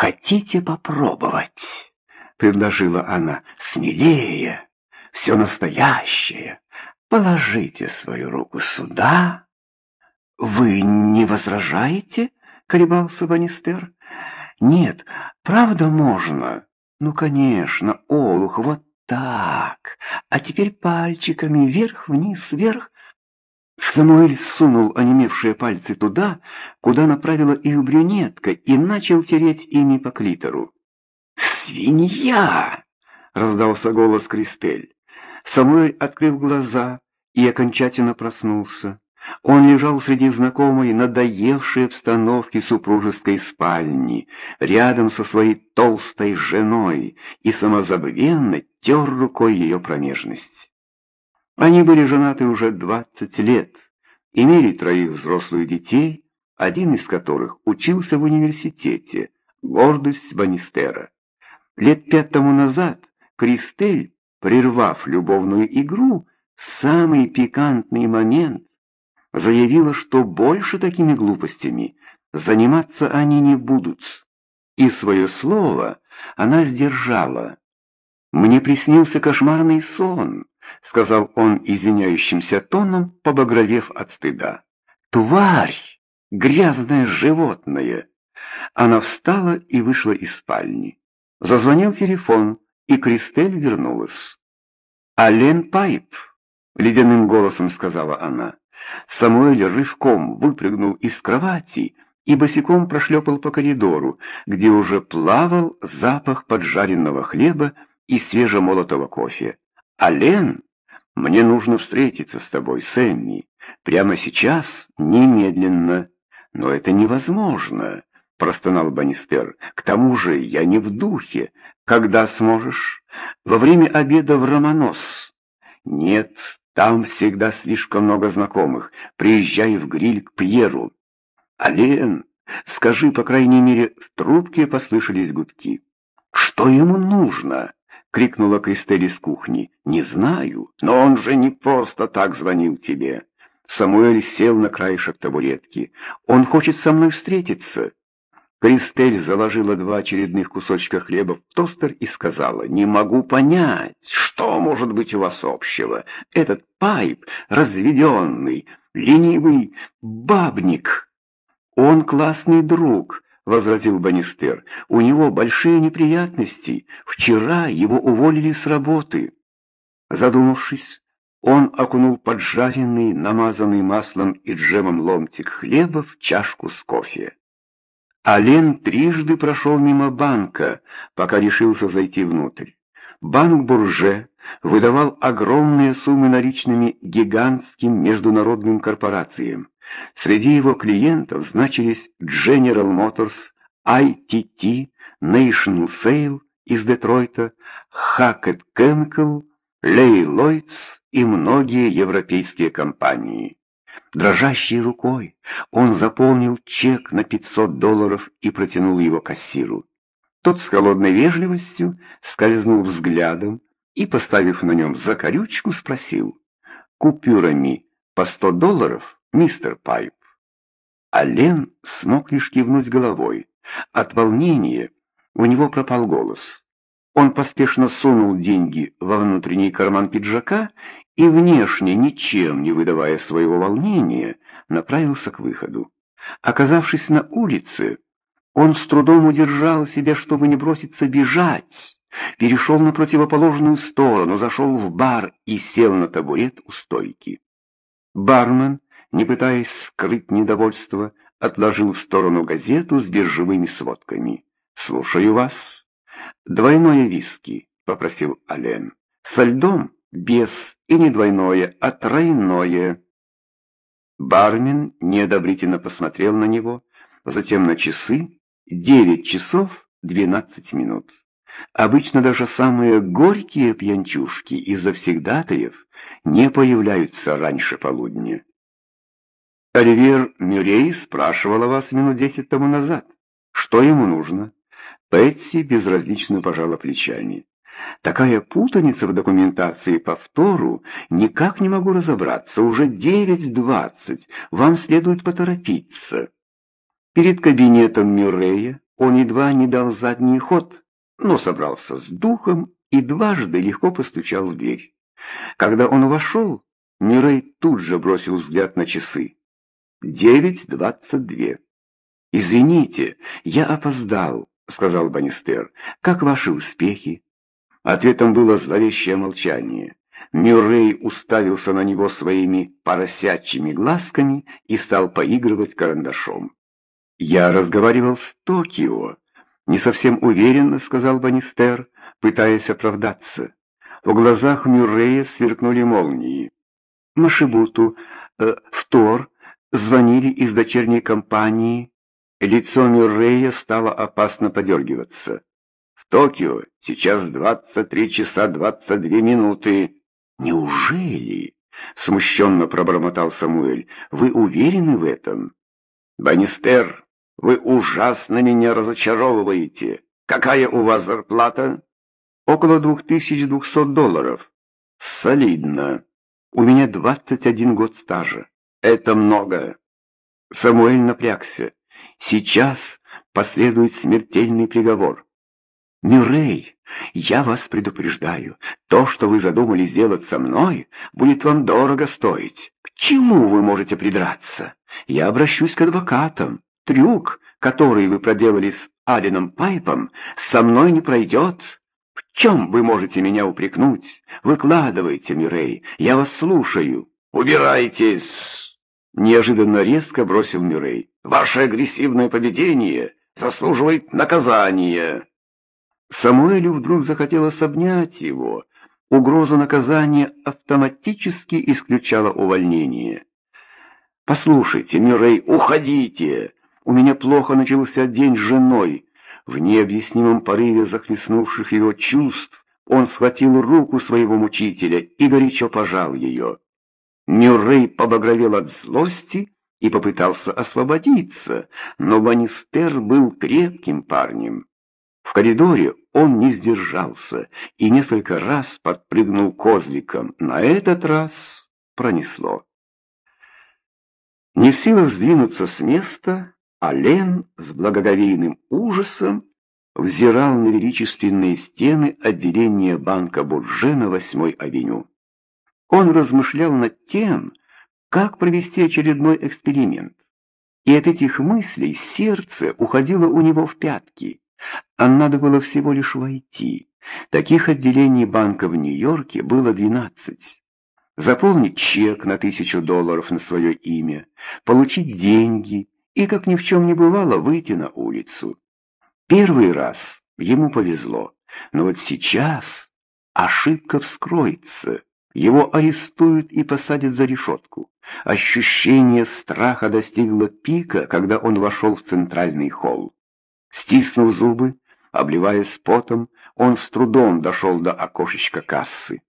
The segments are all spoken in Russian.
«Хотите попробовать?» — предложила она. «Смелее, все настоящее. Положите свою руку сюда». «Вы не возражаете?» — колебался Банистер. «Нет, правда можно?» «Ну, конечно, Олух, вот так. А теперь пальчиками вверх-вниз, вверх». Самуэль сунул онемевшие пальцы туда, куда направила их брюнетка, и начал тереть ими по клитору. «Свинья!» — раздался голос Кристель. Самуэль открыл глаза и окончательно проснулся. Он лежал среди знакомой, надоевшей обстановки супружеской спальни, рядом со своей толстой женой, и самозабвенно тер рукой ее промежность. Они были женаты уже двадцать лет, имели троих взрослых детей, один из которых учился в университете, гордость Банистера. Лет пять тому назад Кристель, прервав любовную игру, самый пикантный момент, заявила, что больше такими глупостями заниматься они не будут. И свое слово она сдержала. «Мне приснился кошмарный сон», — сказал он извиняющимся тоном, побагровев от стыда. «Тварь! Грязное животное!» Она встала и вышла из спальни. Зазвонил телефон, и Кристель вернулась. «Ален Пайп», — ледяным голосом сказала она. Самуэль рывком выпрыгнул из кровати и босиком прошлепал по коридору, где уже плавал запах поджаренного хлеба и свежемолотого кофе. «Ален, мне нужно встретиться с тобой, Сэмми, прямо сейчас, немедленно». «Но это невозможно», — простонал Банистер. «К тому же я не в духе. Когда сможешь?» «Во время обеда в Романос». «Нет, там всегда слишком много знакомых. Приезжай в гриль к Пьеру. Ален, скажи, по крайней мере, в трубке послышались гудки. Что ему нужно? Крикнула Кристель из кухни. Не знаю, но он же не просто так звонил тебе. Самуэль сел на краешек табуретки. Он хочет со мной встретиться. Кристель заложила два очередных кусочка хлеба в тостер и сказала, «Не могу понять, что может быть у вас общего? Этот пайп разведенный, ленивый бабник». «Он классный друг», — возразил Банистер. «У него большие неприятности. Вчера его уволили с работы». Задумавшись, он окунул поджаренный, намазанный маслом и джемом ломтик хлеба в чашку с кофе. Ален трижды прошел мимо банка, пока решился зайти внутрь. Банк Бурже выдавал огромные суммы наличными гигантским международным корпорациям. Среди его клиентов значились General Motors, ITT, National Sale из Детройта, Hackett Chemical, Lay Lloyds и многие европейские компании. Дрожащей рукой он заполнил чек на 500 долларов и протянул его кассиру. Тот с холодной вежливостью скользнул взглядом и, поставив на нем закорючку, спросил «Купюрами по 100 долларов, мистер Пайп?» А Лен смог лишь кивнуть головой. От волнения у него пропал голос. Он поспешно сунул деньги во внутренний карман пиджака и, внешне ничем не выдавая своего волнения, направился к выходу. Оказавшись на улице, он с трудом удержал себя, чтобы не броситься бежать, перешел на противоположную сторону, зашел в бар и сел на табурет у стойки. Бармен, не пытаясь скрыть недовольство, отложил в сторону газету с биржевыми сводками. «Слушаю вас». «Двойное виски», — попросил Ален. «Со льдом?» без и не двойное, а тройное. Бармен неодобрительно посмотрел на него, затем на часы. Девять часов двенадцать минут. Обычно даже самые горькие пьянчушки из завсегдатаев не появляются раньше полудня. Оливер Мюррей спрашивала вас минут десять тому назад. Что ему нужно? Пэтси безразлично пожала плечами. Такая путаница в документации по втору, никак не могу разобраться. Уже девять двадцать, вам следует поторопиться. Перед кабинетом Мюррея он едва не дал задний ход, но собрался с духом и дважды легко постучал в дверь. Когда он вошел, Мирей тут же бросил взгляд на часы. Девять двадцать две. «Извините, я опоздал», — сказал Банистер. «Как ваши успехи?» Ответом было зловещее молчание. Мюррей уставился на него своими поросячьими глазками и стал поигрывать карандашом. «Я разговаривал с Токио», — не совсем уверенно сказал Банистер, пытаясь оправдаться. В глазах Мюррея сверкнули молнии. Машибуту, э, Втор, звонили из дочерней компании. Лицо Мюррея стало опасно подергиваться. В Токио сейчас 23 часа 22 минуты. Неужели? Смущенно пробормотал Самуэль. Вы уверены в этом? Банистер, вы ужасно меня разочаровываете. Какая у вас зарплата? Около 2200 долларов. Солидно. У меня 21 год стажа. Это много. Самуэль напрягся. Сейчас последует смертельный приговор. Мюррей, я вас предупреждаю, то, что вы задумали сделать со мной, будет вам дорого стоить. К чему вы можете придраться? Я обращусь к адвокатам. Трюк, который вы проделали с Алином Пайпом, со мной не пройдет. В чем вы можете меня упрекнуть? Выкладывайте, Мюррей, я вас слушаю. Убирайтесь! Неожиданно резко бросил Мюррей. Ваше агрессивное поведение заслуживает наказания. Самуэлю вдруг захотелось обнять его. Угроза наказания автоматически исключала увольнение. «Послушайте, Мюррей, уходите! У меня плохо начался день с женой. В необъяснимом порыве захлестнувших его чувств он схватил руку своего мучителя и горячо пожал ее. Мюррей побагровел от злости и попытался освободиться, но Банистер был крепким парнем. В коридоре он не сдержался и несколько раз подпрыгнул козликом. На этот раз пронесло. Не в силах сдвинуться с места, Ален с благоговейным ужасом взирал на величественные стены отделения банка Бурже на Восьмой авеню. Он размышлял над тем, как провести очередной эксперимент. И от этих мыслей сердце уходило у него в пятки, а надо было всего лишь войти. Таких отделений банка в Нью-Йорке было двенадцать. Заполнить чек на тысячу долларов на свое имя, получить деньги и, как ни в чем не бывало, выйти на улицу. Первый раз ему повезло, но вот сейчас ошибка вскроется. Его арестуют и посадят за решетку. Ощущение страха достигло пика, когда он вошел в центральный холл. Стиснув зубы, обливаясь потом, он с трудом дошел до окошечка кассы.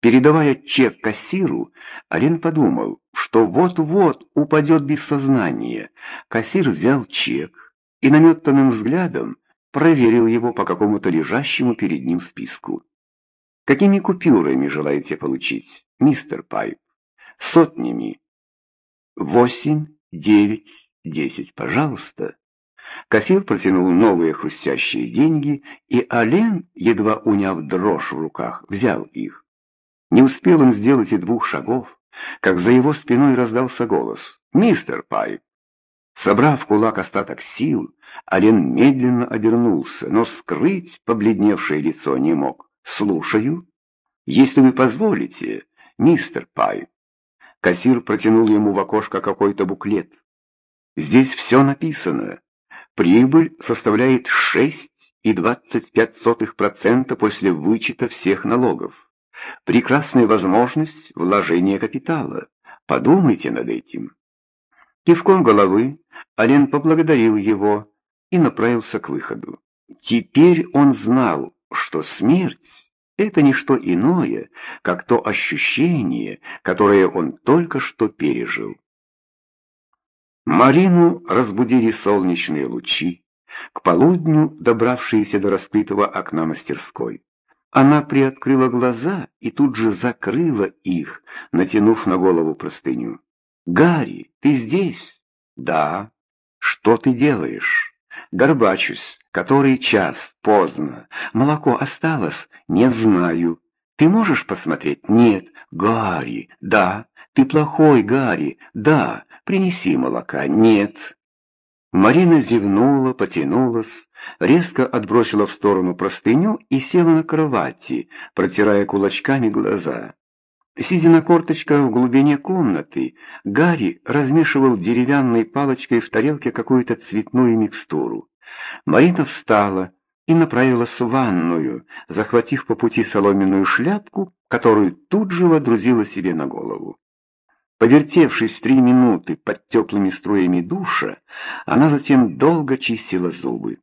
Передавая чек кассиру, Ален подумал, что вот-вот упадет без сознания. Кассир взял чек и наметанным взглядом проверил его по какому-то лежащему перед ним списку. «Какими купюрами желаете получить, мистер Пайп?» «Сотнями». «Восемь, девять, десять, пожалуйста». Кассир протянул новые хрустящие деньги, и Ален, едва уняв дрожь в руках, взял их. Не успел он сделать и двух шагов, как за его спиной раздался голос. «Мистер Пайп!» Собрав в кулак остаток сил, Ален медленно обернулся, но скрыть побледневшее лицо не мог. «Слушаю. Если вы позволите, мистер Пайп». Кассир протянул ему в окошко какой-то буклет. «Здесь все написано. Прибыль составляет 6,25% после вычета всех налогов. Прекрасная возможность вложения капитала. Подумайте над этим. Кивком головы Ален поблагодарил его и направился к выходу. Теперь он знал, что смерть — это не что иное, как то ощущение, которое он только что пережил. Марину разбудили солнечные лучи, к полудню добравшиеся до раскрытого окна мастерской. Она приоткрыла глаза и тут же закрыла их, натянув на голову простыню. «Гарри, ты здесь?» «Да». «Что ты делаешь?» Горбачусь. Который час? Поздно. Молоко осталось? Не знаю. Ты можешь посмотреть? Нет. Гарри. Да. Ты плохой, Гарри. Да. Принеси молока. Нет. Марина зевнула, потянулась, резко отбросила в сторону простыню и села на кровати, протирая кулачками глаза. Сидя на корточках в глубине комнаты, Гарри размешивал деревянной палочкой в тарелке какую-то цветную микстуру. Марина встала и направилась в ванную, захватив по пути соломенную шляпку, которую тут же водрузила себе на голову. Повертевшись три минуты под теплыми струями душа, она затем долго чистила зубы.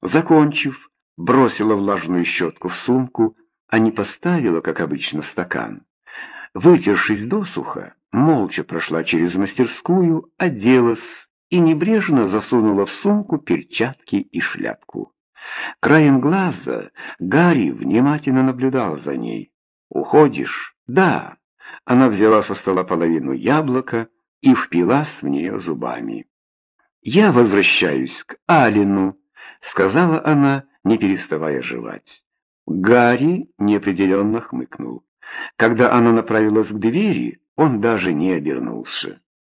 Закончив, бросила влажную щетку в сумку, а не поставила, как обычно, стакан. Вытершись досуха, молча прошла через мастерскую, оделась и небрежно засунула в сумку перчатки и шляпку. Краем глаза Гарри внимательно наблюдал за ней. «Уходишь?» «Да». Она взяла со стола половину яблока и впилась в нее зубами. «Я возвращаюсь к Алину», — сказала она, не переставая жевать. Гарри неопределенно хмыкнул. Когда она направилась к двери, он даже не обернулся.